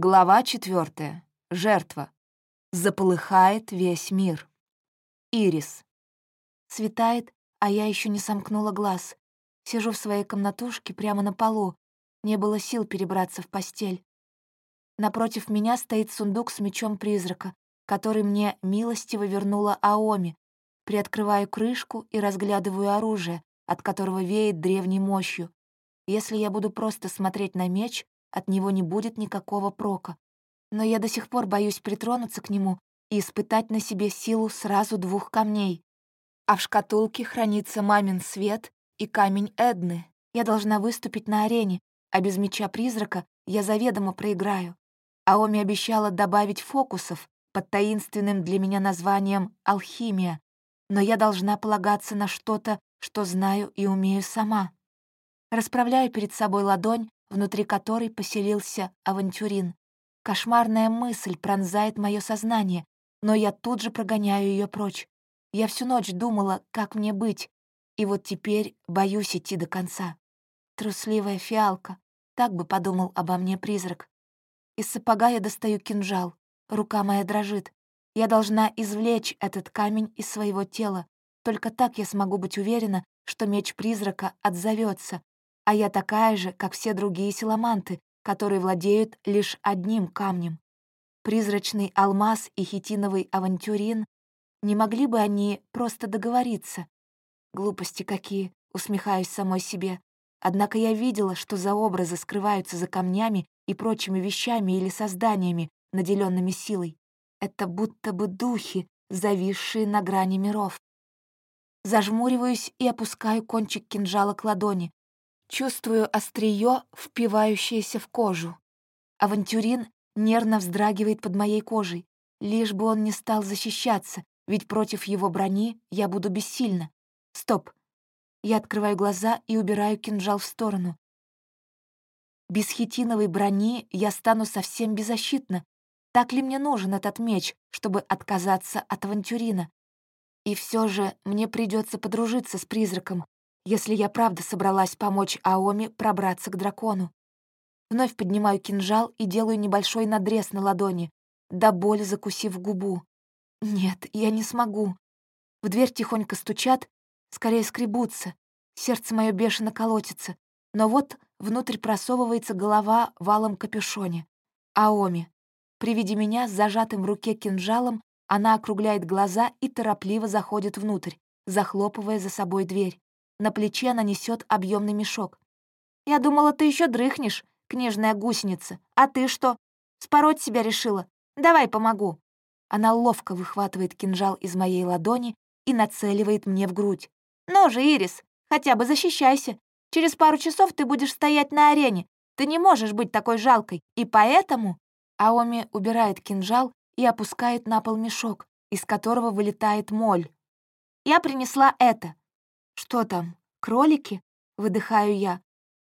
Глава четвертая. Жертва. Заполыхает весь мир. Ирис. Светает, а я еще не сомкнула глаз. Сижу в своей комнатушке прямо на полу. Не было сил перебраться в постель. Напротив меня стоит сундук с мечом призрака, который мне милостиво вернула Аоми. Приоткрываю крышку и разглядываю оружие, от которого веет древней мощью. Если я буду просто смотреть на меч, от него не будет никакого прока. Но я до сих пор боюсь притронуться к нему и испытать на себе силу сразу двух камней. А в шкатулке хранится мамин свет и камень Эдны. Я должна выступить на арене, а без меча-призрака я заведомо проиграю. Аоми обещала добавить фокусов под таинственным для меня названием «алхимия», но я должна полагаться на что-то, что знаю и умею сама. Расправляю перед собой ладонь, внутри которой поселился авантюрин. Кошмарная мысль пронзает мое сознание, но я тут же прогоняю ее прочь. Я всю ночь думала, как мне быть, и вот теперь боюсь идти до конца. Трусливая фиалка, так бы подумал обо мне призрак. Из сапога я достаю кинжал, рука моя дрожит. Я должна извлечь этот камень из своего тела. Только так я смогу быть уверена, что меч призрака отзовется, а я такая же, как все другие силаманты, которые владеют лишь одним камнем. Призрачный алмаз и хитиновый авантюрин, не могли бы они просто договориться? Глупости какие, усмехаюсь самой себе. Однако я видела, что за образы скрываются за камнями и прочими вещами или созданиями, наделенными силой. Это будто бы духи, зависшие на грани миров. Зажмуриваюсь и опускаю кончик кинжала к ладони. Чувствую острие, впивающееся в кожу. Авантюрин нервно вздрагивает под моей кожей, лишь бы он не стал защищаться, ведь против его брони я буду бессильна. Стоп. Я открываю глаза и убираю кинжал в сторону. Без хитиновой брони я стану совсем беззащитна. Так ли мне нужен этот меч, чтобы отказаться от авантюрина? И все же мне придется подружиться с призраком, если я правда собралась помочь Аоми пробраться к дракону. Вновь поднимаю кинжал и делаю небольшой надрез на ладони, до боли закусив губу. Нет, я не смогу. В дверь тихонько стучат, скорее скребутся. Сердце мое бешено колотится. Но вот внутрь просовывается голова валом капюшоне. Аоми. При виде меня с зажатым в руке кинжалом она округляет глаза и торопливо заходит внутрь, захлопывая за собой дверь. На плече она несет объемный мешок. «Я думала, ты еще дрыхнешь, книжная гусеница. А ты что? Спороть себя решила? Давай помогу». Она ловко выхватывает кинжал из моей ладони и нацеливает мне в грудь. «Ну же, Ирис, хотя бы защищайся. Через пару часов ты будешь стоять на арене. Ты не можешь быть такой жалкой, и поэтому...» Аоми убирает кинжал и опускает на пол мешок, из которого вылетает моль. «Я принесла это. «Что там, кролики?» — выдыхаю я.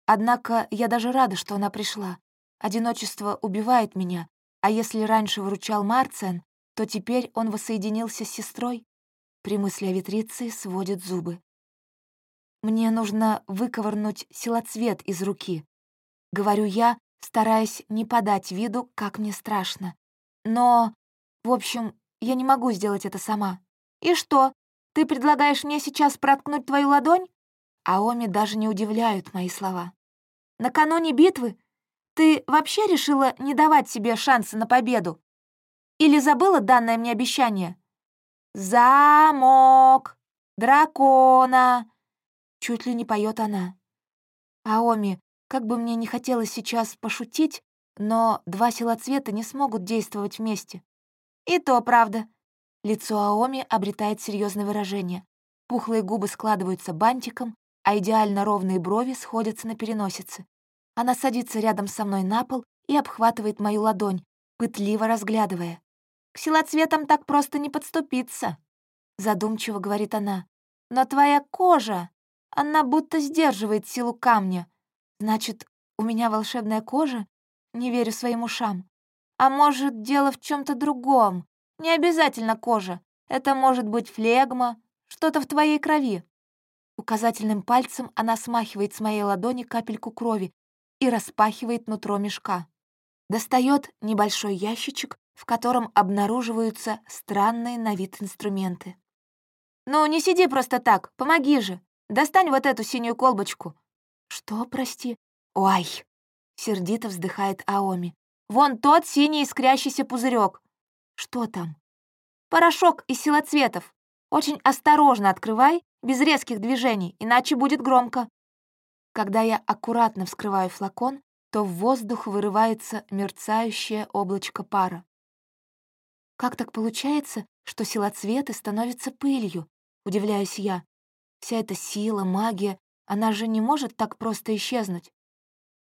Однако я даже рада, что она пришла. Одиночество убивает меня, а если раньше выручал Марциан, то теперь он воссоединился с сестрой. При мысли о ветрице сводит зубы. Мне нужно выковырнуть силоцвет из руки. Говорю я, стараясь не подать виду, как мне страшно. Но, в общем, я не могу сделать это сама. И что? Ты предлагаешь мне сейчас проткнуть твою ладонь? Аоми даже не удивляют мои слова. Накануне битвы ты вообще решила не давать себе шанса на победу? Или забыла данное мне обещание? Замок! Дракона! Чуть ли не поет она. Аоми, как бы мне не хотелось сейчас пошутить, но два сила цвета не смогут действовать вместе. И то правда. Лицо Аоми обретает серьезное выражение. Пухлые губы складываются бантиком, а идеально ровные брови сходятся на переносице. Она садится рядом со мной на пол и обхватывает мою ладонь, пытливо разглядывая. «К силоцветам так просто не подступиться», — задумчиво говорит она. «Но твоя кожа, она будто сдерживает силу камня. Значит, у меня волшебная кожа? Не верю своим ушам. А может, дело в чем то другом? Не обязательно кожа. Это может быть флегма, что-то в твоей крови». Указательным пальцем она смахивает с моей ладони капельку крови и распахивает нутро мешка. Достает небольшой ящичек, в котором обнаруживаются странные на вид инструменты. «Ну, не сиди просто так, помоги же. Достань вот эту синюю колбочку». «Что, прости?» «Ой!» — сердито вздыхает Аоми. «Вон тот синий искрящийся пузырек. «Что там?» «Порошок из силоцветов. Очень осторожно открывай, без резких движений, иначе будет громко». Когда я аккуратно вскрываю флакон, то в воздух вырывается мерцающее облачко пара. Как так получается, что силоцветы становятся пылью? Удивляюсь я. Вся эта сила, магия, она же не может так просто исчезнуть.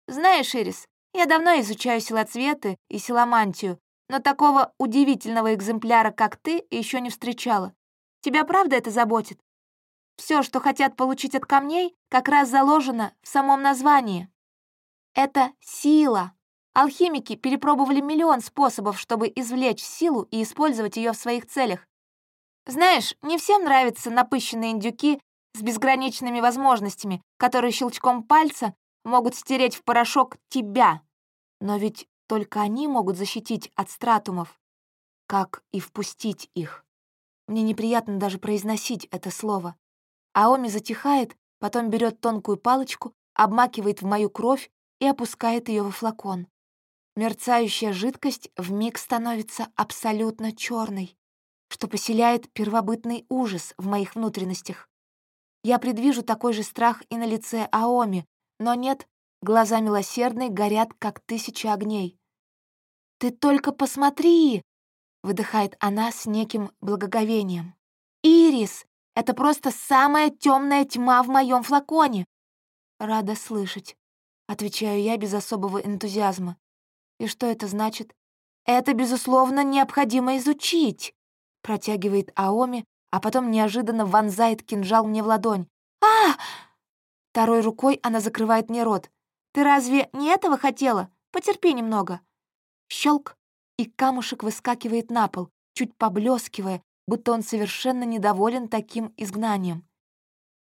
Знаешь, Ирис, я давно изучаю силоцветы и силомантию, но такого удивительного экземпляра, как ты, еще не встречала. Тебя правда это заботит? Все, что хотят получить от камней, как раз заложено в самом названии. Это сила. Алхимики перепробовали миллион способов, чтобы извлечь силу и использовать ее в своих целях. Знаешь, не всем нравятся напыщенные индюки с безграничными возможностями, которые щелчком пальца могут стереть в порошок тебя. Но ведь только они могут защитить от стратумов, как и впустить их. Мне неприятно даже произносить это слово. Аоми затихает, потом берет тонкую палочку, обмакивает в мою кровь и опускает ее во флакон. Мерцающая жидкость вмиг становится абсолютно черной, что поселяет первобытный ужас в моих внутренностях. Я предвижу такой же страх и на лице Аоми, но нет, глаза милосердной горят, как тысячи огней. «Ты только посмотри!» — выдыхает она с неким благоговением. «Ирис, это просто самая темная тьма в моем флаконе!» «Рада слышать», Отвечаю я без особого энтузиазма. И что это значит? Это, безусловно, необходимо изучить, протягивает Аоми, а потом неожиданно вонзает кинжал мне в ладонь. А! Второй рукой она закрывает мне рот. Ты разве не этого хотела? Потерпи немного. Щелк, и камушек выскакивает на пол, чуть поблескивая, будто он совершенно недоволен таким изгнанием.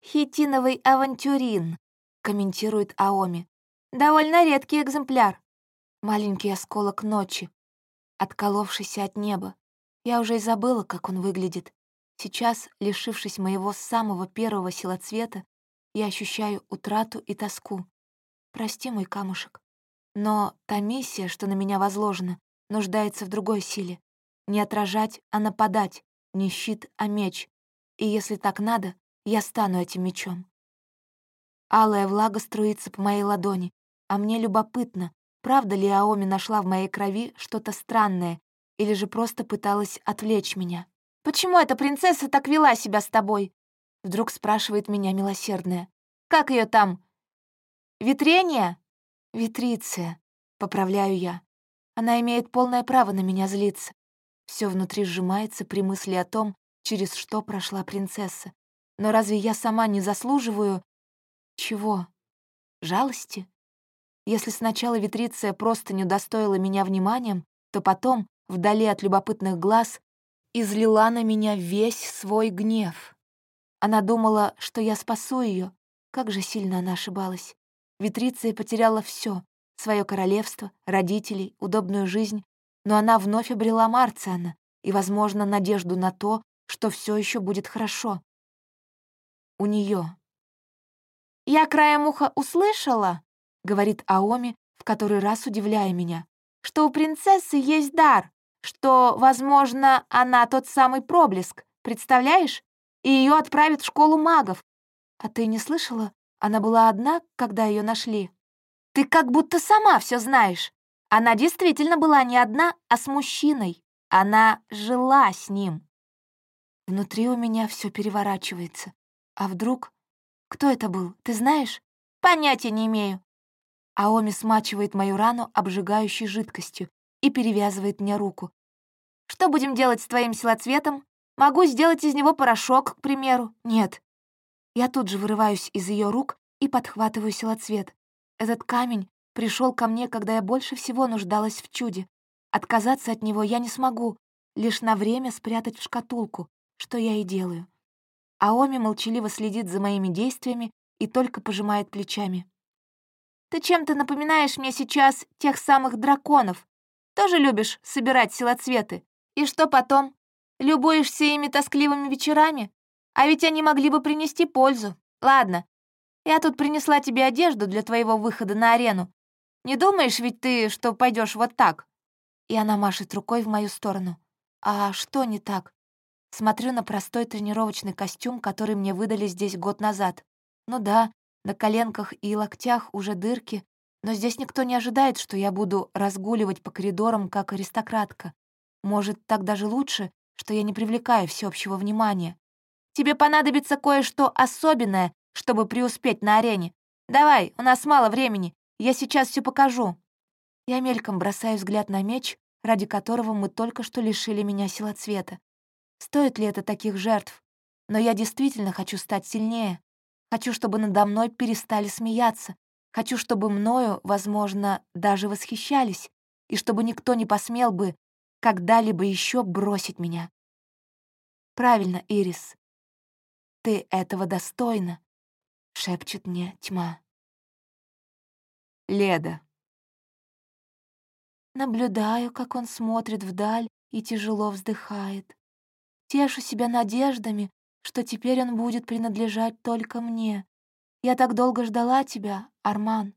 «Хитиновый авантюрин», — комментирует Аоми. Довольно редкий экземпляр. Маленький осколок ночи, отколовшийся от неба. Я уже и забыла, как он выглядит. Сейчас, лишившись моего самого первого силоцвета, я ощущаю утрату и тоску. Прости, мой камушек. Но та миссия, что на меня возложена, нуждается в другой силе. Не отражать, а нападать. Не щит, а меч. И если так надо, я стану этим мечом. Алая влага струится по моей ладони, а мне любопытно, правда ли Аоми нашла в моей крови что-то странное или же просто пыталась отвлечь меня. «Почему эта принцесса так вела себя с тобой?» Вдруг спрашивает меня милосердная. «Как ее там? Витрение?» «Витриция», — поправляю я. Она имеет полное право на меня злиться. Все внутри сжимается при мысли о том, через что прошла принцесса. Но разве я сама не заслуживаю... Чего? Жалости? Если сначала Витриция просто не удостоила меня вниманием, то потом, вдали от любопытных глаз, излила на меня весь свой гнев. Она думала, что я спасу ее. Как же сильно она ошибалась. Витриция потеряла все: свое королевство, родителей, удобную жизнь, но она вновь обрела Марциана и, возможно, надежду на то, что все еще будет хорошо. У нее. Я краем уха услышала, — говорит Аоми, в который раз удивляя меня, «что у принцессы есть дар, что, возможно, она тот самый проблеск, представляешь? И ее отправят в школу магов. А ты не слышала? Она была одна, когда ее нашли. Ты как будто сама все знаешь. Она действительно была не одна, а с мужчиной. Она жила с ним. Внутри у меня все переворачивается. А вдруг... Кто это был, ты знаешь? Понятия не имею. Аоми смачивает мою рану обжигающей жидкостью и перевязывает мне руку. «Что будем делать с твоим силоцветом? Могу сделать из него порошок, к примеру. Нет». Я тут же вырываюсь из ее рук и подхватываю силоцвет. Этот камень пришел ко мне, когда я больше всего нуждалась в чуде. Отказаться от него я не смогу, лишь на время спрятать в шкатулку, что я и делаю. Аоми молчаливо следит за моими действиями и только пожимает плечами. Ты чем-то напоминаешь мне сейчас тех самых драконов, Тоже любишь собирать силоцветы? И что потом? Любуешься ими тоскливыми вечерами? А ведь они могли бы принести пользу. Ладно, я тут принесла тебе одежду для твоего выхода на арену. Не думаешь ведь ты, что пойдешь вот так?» И она машет рукой в мою сторону. «А что не так?» Смотрю на простой тренировочный костюм, который мне выдали здесь год назад. Ну да, на коленках и локтях уже дырки, но здесь никто не ожидает, что я буду разгуливать по коридорам как аристократка. Может, так даже лучше, что я не привлекаю всеобщего внимания. Тебе понадобится кое-что особенное, чтобы преуспеть на арене. Давай, у нас мало времени, я сейчас все покажу». Я мельком бросаю взгляд на меч, ради которого мы только что лишили меня силоцвета. Стоит ли это таких жертв? Но я действительно хочу стать сильнее. Хочу, чтобы надо мной перестали смеяться. Хочу, чтобы мною, возможно, даже восхищались, и чтобы никто не посмел бы когда-либо еще бросить меня. Правильно, Ирис. Ты этого достойна, шепчет мне тьма. Леда. Наблюдаю, как он смотрит вдаль и тяжело вздыхает. Тешу себя надеждами, что теперь он будет принадлежать только мне. Я так долго ждала тебя, Арман.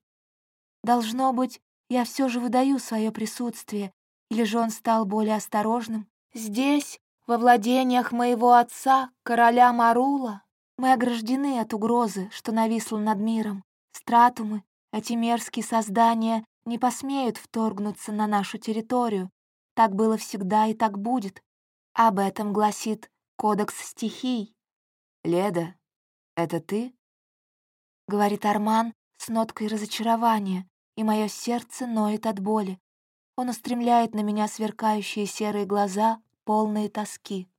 Должно быть, я все же выдаю свое присутствие, или же он стал более осторожным. Здесь, во владениях моего отца, короля Марула, мы ограждены от угрозы, что нависла над миром. Стратумы, эти мерзкие создания, не посмеют вторгнуться на нашу территорию. Так было всегда и так будет. Об этом гласит Кодекс стихий. «Леда, это ты?» — говорит Арман с ноткой разочарования, и мое сердце ноет от боли. Он устремляет на меня сверкающие серые глаза, полные тоски.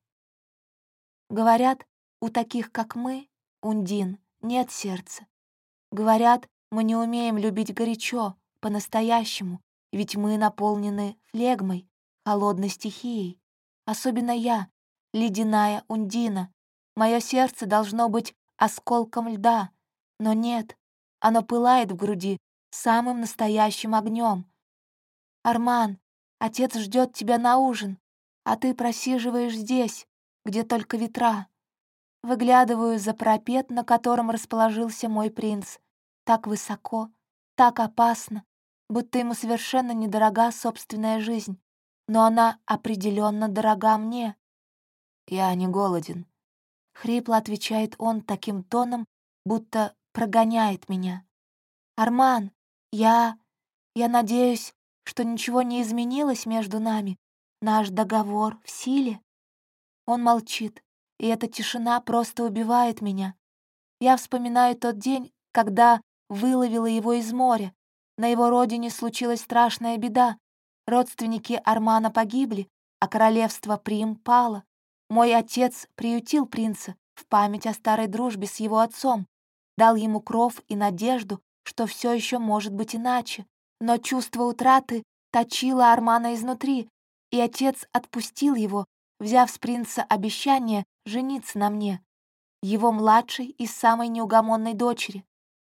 Говорят, у таких, как мы, Ундин, нет сердца. Говорят, мы не умеем любить горячо, по-настоящему, ведь мы наполнены флегмой, холодной стихией. Особенно я, ледяная Ундина. Мое сердце должно быть осколком льда, но нет, оно пылает в груди самым настоящим огнем. Арман, отец ждет тебя на ужин, а ты просиживаешь здесь, где только ветра. Выглядываю за пропет, на котором расположился мой принц так высоко, так опасно, будто ему совершенно недорога собственная жизнь, но она определенно дорога мне. Я не голоден. Хрипло отвечает он таким тоном, будто прогоняет меня. «Арман, я... я надеюсь, что ничего не изменилось между нами. Наш договор в силе?» Он молчит, и эта тишина просто убивает меня. Я вспоминаю тот день, когда выловила его из моря. На его родине случилась страшная беда. Родственники Армана погибли, а королевство Прим пало. Мой отец приютил принца в память о старой дружбе с его отцом, дал ему кров и надежду, что все еще может быть иначе. Но чувство утраты точило Армана изнутри, и отец отпустил его, взяв с принца обещание жениться на мне, его младшей и самой неугомонной дочери.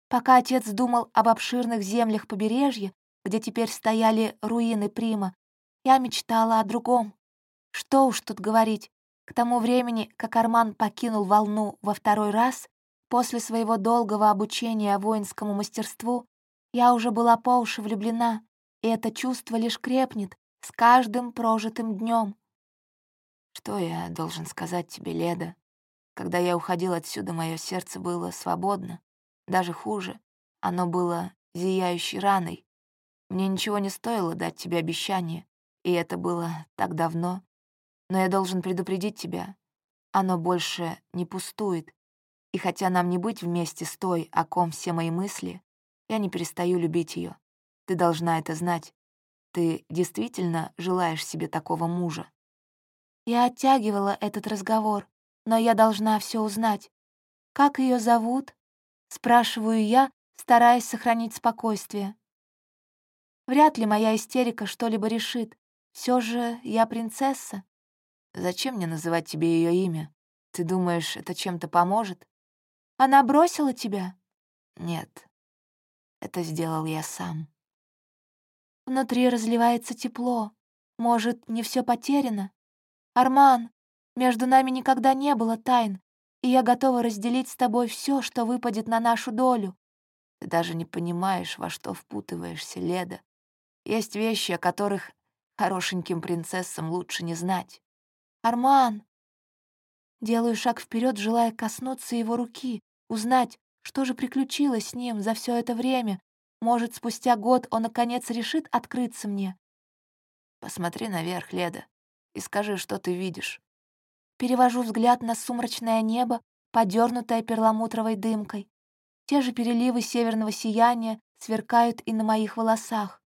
Пока отец думал об обширных землях побережья, где теперь стояли руины Прима, я мечтала о другом. Что уж тут говорить, к тому времени, как Арман покинул волну во второй раз, после своего долгого обучения воинскому мастерству, я уже была по уши влюблена, и это чувство лишь крепнет с каждым прожитым днем. Что я должен сказать тебе, Леда? Когда я уходил отсюда, мое сердце было свободно. Даже хуже, оно было зияющей раной. Мне ничего не стоило дать тебе обещание, и это было так давно. Но я должен предупредить тебя. Оно больше не пустует. И хотя нам не быть вместе с той, о ком все мои мысли, я не перестаю любить ее. Ты должна это знать. Ты действительно желаешь себе такого мужа? Я оттягивала этот разговор, но я должна все узнать. Как ее зовут? Спрашиваю я, стараясь сохранить спокойствие. Вряд ли моя истерика что-либо решит. Все же я принцесса. Зачем мне называть тебе ее имя? Ты думаешь, это чем-то поможет? Она бросила тебя? Нет. Это сделал я сам. Внутри разливается тепло, Может, не все потеряно? Арман, между нами никогда не было тайн, и я готова разделить с тобой все, что выпадет на нашу долю. Ты даже не понимаешь, во что впутываешься, Леда. Есть вещи, о которых хорошеньким принцессам лучше не знать. Арман! Делаю шаг вперед, желая коснуться его руки, узнать, что же приключилось с ним за все это время. Может, спустя год он наконец решит открыться мне. Посмотри наверх, Леда, и скажи, что ты видишь. Перевожу взгляд на сумрачное небо, подернутое перламутровой дымкой. Те же переливы северного сияния сверкают и на моих волосах.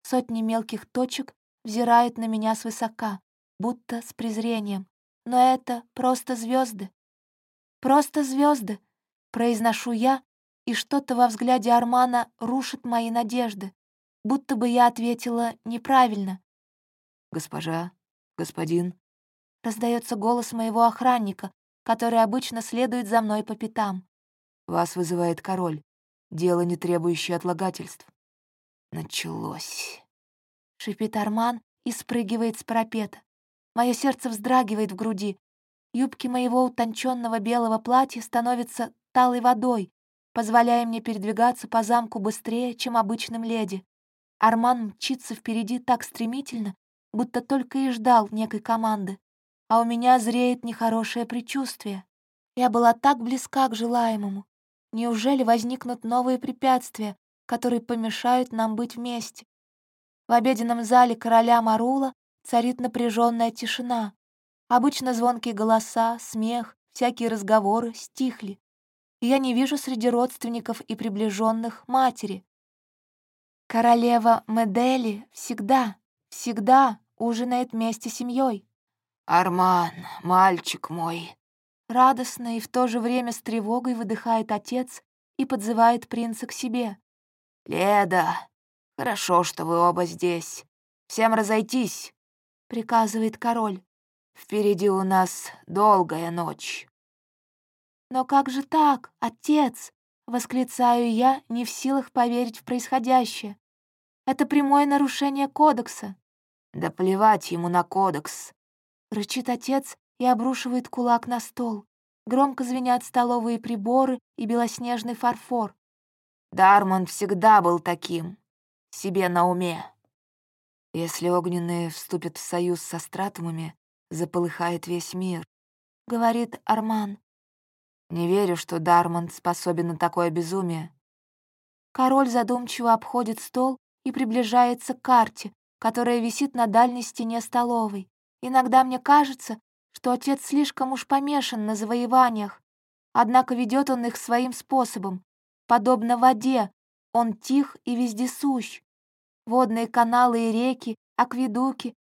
Сотни мелких точек взирают на меня свысока, будто с презрением. Но это просто звезды. Просто звезды, произношу я, и что-то во взгляде Армана рушит мои надежды, будто бы я ответила неправильно. «Госпожа, господин», Раздается голос моего охранника, который обычно следует за мной по пятам. «Вас вызывает король. Дело, не требующее отлагательств». «Началось», — шипит Арман и спрыгивает с парапета. Мое сердце вздрагивает в груди. Юбки моего утонченного белого платья становятся талой водой, позволяя мне передвигаться по замку быстрее, чем обычным леди. Арман мчится впереди так стремительно, будто только и ждал некой команды а у меня зреет нехорошее предчувствие. Я была так близка к желаемому. Неужели возникнут новые препятствия, которые помешают нам быть вместе? В обеденном зале короля Марула царит напряженная тишина. Обычно звонкие голоса, смех, всякие разговоры стихли. Я не вижу среди родственников и приближенных матери. Королева Медели всегда, всегда ужинает вместе с семьей. «Арман, мальчик мой!» Радостно и в то же время с тревогой выдыхает отец и подзывает принца к себе. «Леда, хорошо, что вы оба здесь. Всем разойтись!» — приказывает король. «Впереди у нас долгая ночь». «Но как же так, отец?» — восклицаю я, не в силах поверить в происходящее. «Это прямое нарушение кодекса». «Да плевать ему на кодекс. Рычит отец и обрушивает кулак на стол. Громко звенят столовые приборы и белоснежный фарфор. Дармон всегда был таким. Себе на уме. Если огненные вступят в союз со стратумами, заполыхает весь мир, — говорит Арман. Не верю, что Дармонд способен на такое безумие. Король задумчиво обходит стол и приближается к карте, которая висит на дальней стене столовой. Иногда мне кажется, что отец слишком уж помешан на завоеваниях, однако ведет он их своим способом. Подобно воде, он тих и вездесущ. Водные каналы и реки, акведуки,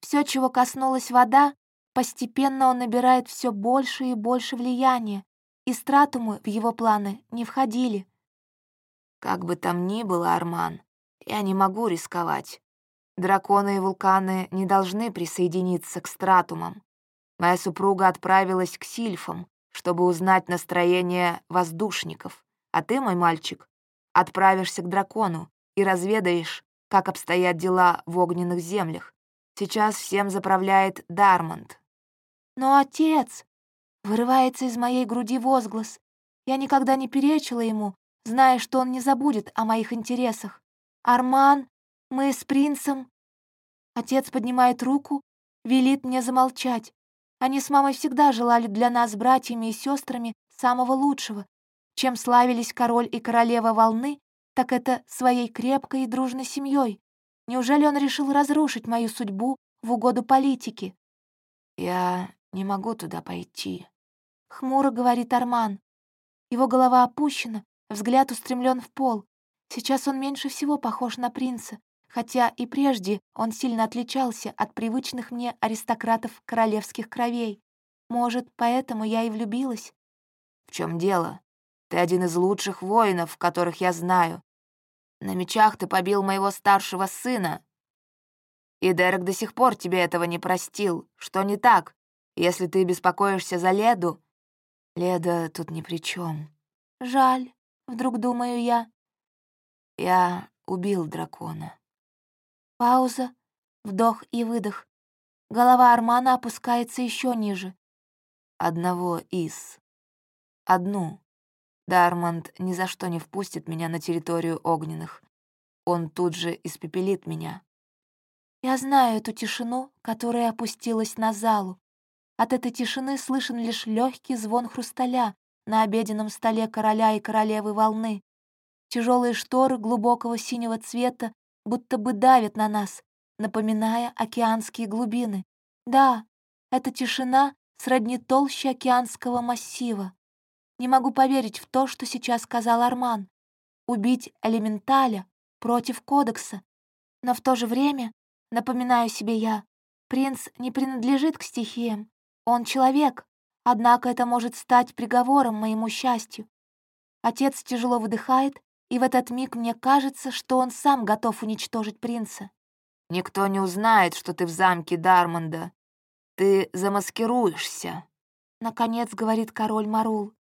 все, чего коснулась вода, постепенно он набирает все больше и больше влияния, и стратумы в его планы не входили. Как бы там ни было, Арман, я не могу рисковать. Драконы и вулканы не должны присоединиться к стратумам. Моя супруга отправилась к сильфам, чтобы узнать настроение воздушников, а ты, мой мальчик, отправишься к дракону и разведаешь, как обстоят дела в огненных землях. Сейчас всем заправляет Дармонд. «Но отец!» — вырывается из моей груди возглас. Я никогда не перечила ему, зная, что он не забудет о моих интересах. Арман мы с принцем...» Отец поднимает руку, велит мне замолчать. Они с мамой всегда желали для нас, братьями и сестрами, самого лучшего. Чем славились король и королева волны, так это своей крепкой и дружной семьей. Неужели он решил разрушить мою судьбу в угоду политики? «Я не могу туда пойти», — хмуро говорит Арман. Его голова опущена, взгляд устремлен в пол. Сейчас он меньше всего похож на принца, хотя и прежде он сильно отличался от привычных мне аристократов королевских кровей. Может, поэтому я и влюбилась? В чем дело? Ты один из лучших воинов, которых я знаю. На мечах ты побил моего старшего сына. И Дерек до сих пор тебе этого не простил. Что не так? Если ты беспокоишься за Леду... Леда тут ни при чем. Жаль, вдруг думаю я. Я убил дракона. Пауза. Вдох и выдох. Голова Армана опускается еще ниже. Одного из. Одну. Дармонд ни за что не впустит меня на территорию огненных. Он тут же испепелит меня. Я знаю эту тишину, которая опустилась на залу. От этой тишины слышен лишь легкий звон хрусталя на обеденном столе короля и королевы волны. Тяжелые шторы глубокого синего цвета будто бы давят на нас, напоминая океанские глубины. Да, эта тишина сродни толще океанского массива. Не могу поверить в то, что сейчас сказал Арман. Убить элементаля против кодекса. Но в то же время, напоминаю себе я, принц не принадлежит к стихиям. Он человек, однако это может стать приговором моему счастью. Отец тяжело выдыхает, и в этот миг мне кажется, что он сам готов уничтожить принца. Никто не узнает, что ты в замке Дармонда. Ты замаскируешься», — наконец говорит король Марул.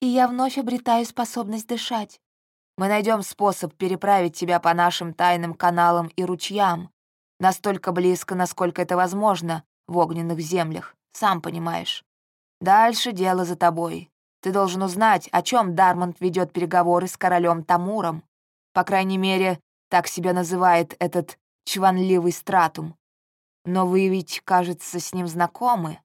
И я вновь обретаю способность дышать. «Мы найдем способ переправить тебя по нашим тайным каналам и ручьям, настолько близко, насколько это возможно, в огненных землях, сам понимаешь. Дальше дело за тобой. Ты должен узнать, о чем Дармонд ведет переговоры с королем Тамуром. По крайней мере, так себя называет этот чванливый стратум. Но вы ведь, кажется, с ним знакомы.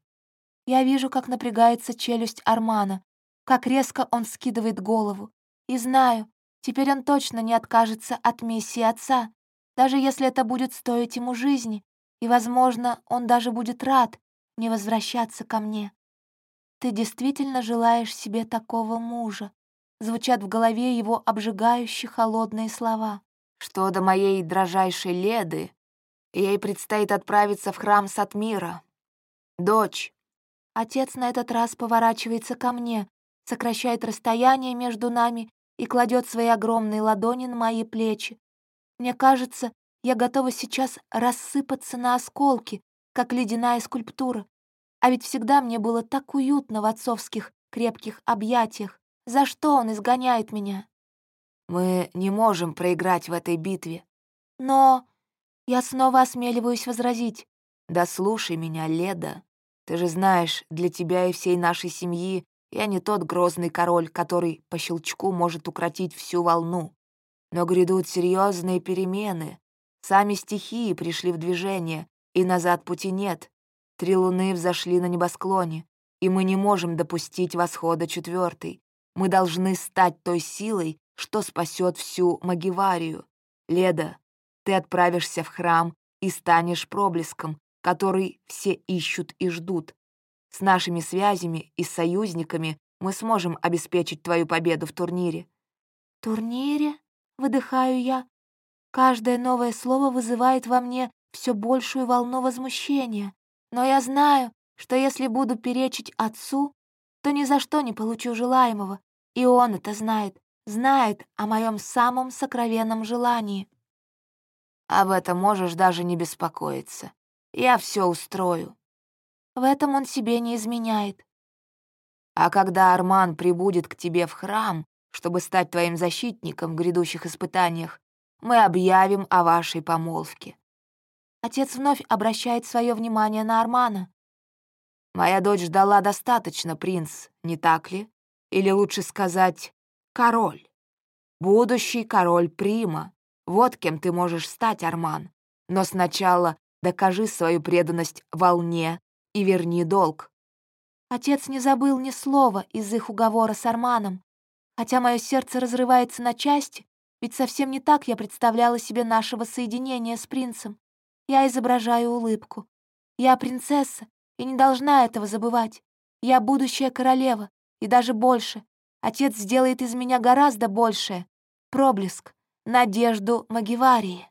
Я вижу, как напрягается челюсть Армана, как резко он скидывает голову. И знаю, теперь он точно не откажется от миссии отца, даже если это будет стоить ему жизни, и, возможно, он даже будет рад не возвращаться ко мне. Ты действительно желаешь себе такого мужа? Звучат в голове его обжигающие холодные слова. Что до моей дрожайшей Леды, ей предстоит отправиться в храм Сатмира. Дочь. Отец на этот раз поворачивается ко мне, сокращает расстояние между нами и кладет свои огромные ладони на мои плечи. Мне кажется, я готова сейчас рассыпаться на осколки, как ледяная скульптура. А ведь всегда мне было так уютно в отцовских крепких объятиях. За что он изгоняет меня? Мы не можем проиграть в этой битве. Но я снова осмеливаюсь возразить. Да слушай меня, Леда. Ты же знаешь, для тебя и всей нашей семьи я не тот грозный король, который по щелчку может укротить всю волну. Но грядут серьезные перемены. Сами стихии пришли в движение, и назад пути нет. Три луны взошли на небосклоне, и мы не можем допустить восхода четвертой. Мы должны стать той силой, что спасет всю Магиварию. Леда, ты отправишься в храм и станешь проблеском, который все ищут и ждут. С нашими связями и союзниками мы сможем обеспечить твою победу в турнире». «Турнире?» — выдыхаю я. Каждое новое слово вызывает во мне все большую волну возмущения. Но я знаю, что если буду перечить отцу, то ни за что не получу желаемого, и он это знает знает о моем самом сокровенном желании. Об этом можешь даже не беспокоиться. Я все устрою. В этом он себе не изменяет. А когда Арман прибудет к тебе в храм, чтобы стать твоим защитником в грядущих испытаниях, мы объявим о вашей помолвке. Отец вновь обращает свое внимание на Армана. Моя дочь ждала достаточно, принц, не так ли? Или лучше сказать, король. Будущий король Прима. Вот кем ты можешь стать, Арман. Но сначала докажи свою преданность волне и верни долг. Отец не забыл ни слова из их уговора с Арманом. Хотя мое сердце разрывается на части, ведь совсем не так я представляла себе нашего соединения с принцем. Я изображаю улыбку. Я принцесса и не должна этого забывать. Я будущая королева, и даже больше. Отец сделает из меня гораздо большее. Проблеск, надежду Магиварии.